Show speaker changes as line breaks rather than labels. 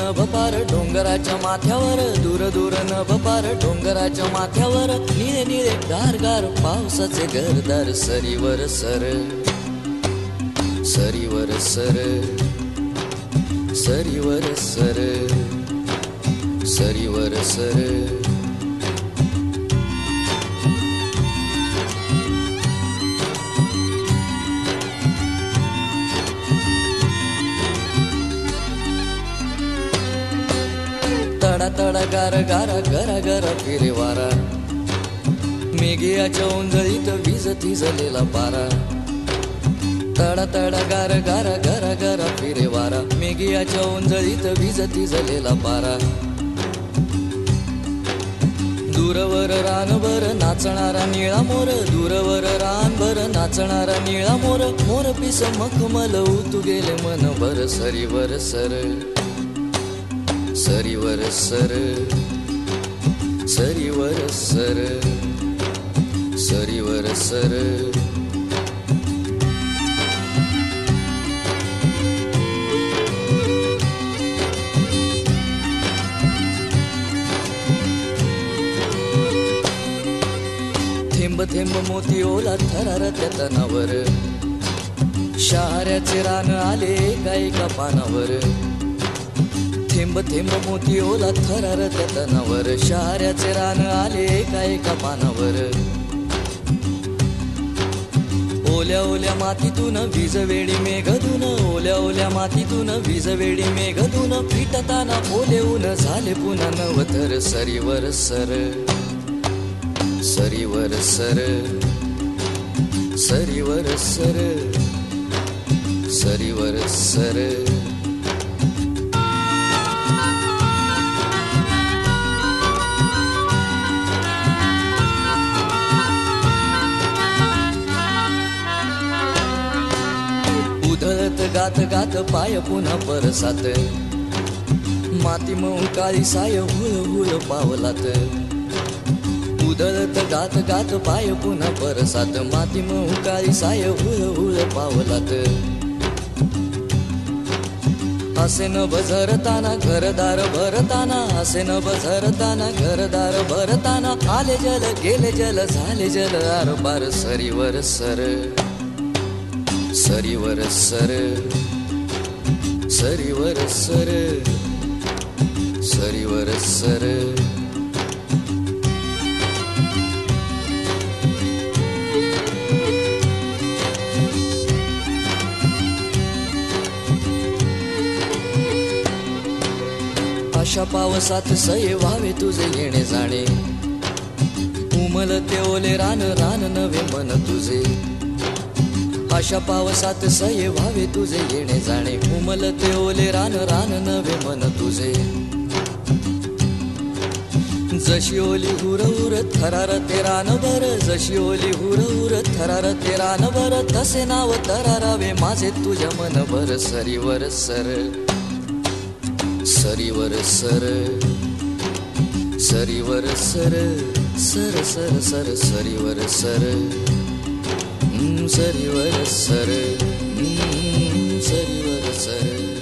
नभ पार डोंगराच्या माथ्यावर दूर दूर नभ पार डोंगराच्या माथ्यावर निळे निळे गार गार पावसाचे घरदार सरीवर सर. सरीवर सर. सरीवर सर. सरीवर सर. तडा गार गारा गरा फिरे वारा मेघियाच्या उंजळीत वीज थिजलेला पारा. तडा तडा गार गार गरा गरा फिरे वारा मेघियाच्या उंजळीत वीज थिजलेला पारा. दूरवर रानभर नाचणारा निळा मोर दूरवर रानभर नाचणारा निळा मोर. मोर पिस मखमल उतू गेले मनभर सरीवर सर. सरीवर सर सरीवर सर सरीवर सर. थेंब थेंब मोती ओला थरार त्या तनावर. शहाऱ्याचे रान आले एका एका पानावर? थेंब थेंब मोती ओला थरार तनावर शहाऱ्याचे रान आले एका एका पानावर. ओल्या ओल्या मातीतून वीज वेळी मेघधून ओल्या ओल्या मातीतून वीज वेळी मेघधून पिटताना ओलेऊन झाले पुन्हा नवतर. सरीवर सर सरीवर सर सरीवर सर सरीवर सर. उधळत गात गात पाय पुन्हा परसात. माती मऊ काळी साय हुळ हुळ पावलात. उधळत गात गात पाय पुन्हा परसात. माती मऊ काळी साय हुळ हुळ पावलात. असे न बझरताना घरदार भरताना असे न बझरताना घरदार भरताना आले जल गेले जल झाले जल आर पार सरीवर सर. सरीवर सर सरीवर सर सरीवर सर. अशा पावसात सये व्हावे तुझे येणे जाणे. उमलते ओले रान रान नवे मन तुझे. अशा पावसात सये व्हावे तुझे येणे जाणे उमलते ओले रान रान नवे मन तुझे. जशी ओली हुर उरत थरार ते रानभर जशी ओली हुर उरत थरार ते रानभर तसे नाव तरारावे माझे तुझ्या मनभर सरीवर सर. सरीवर सर. सरीवर सर सर सर सर सरीवर सर. सरीवर सर सरीवर सर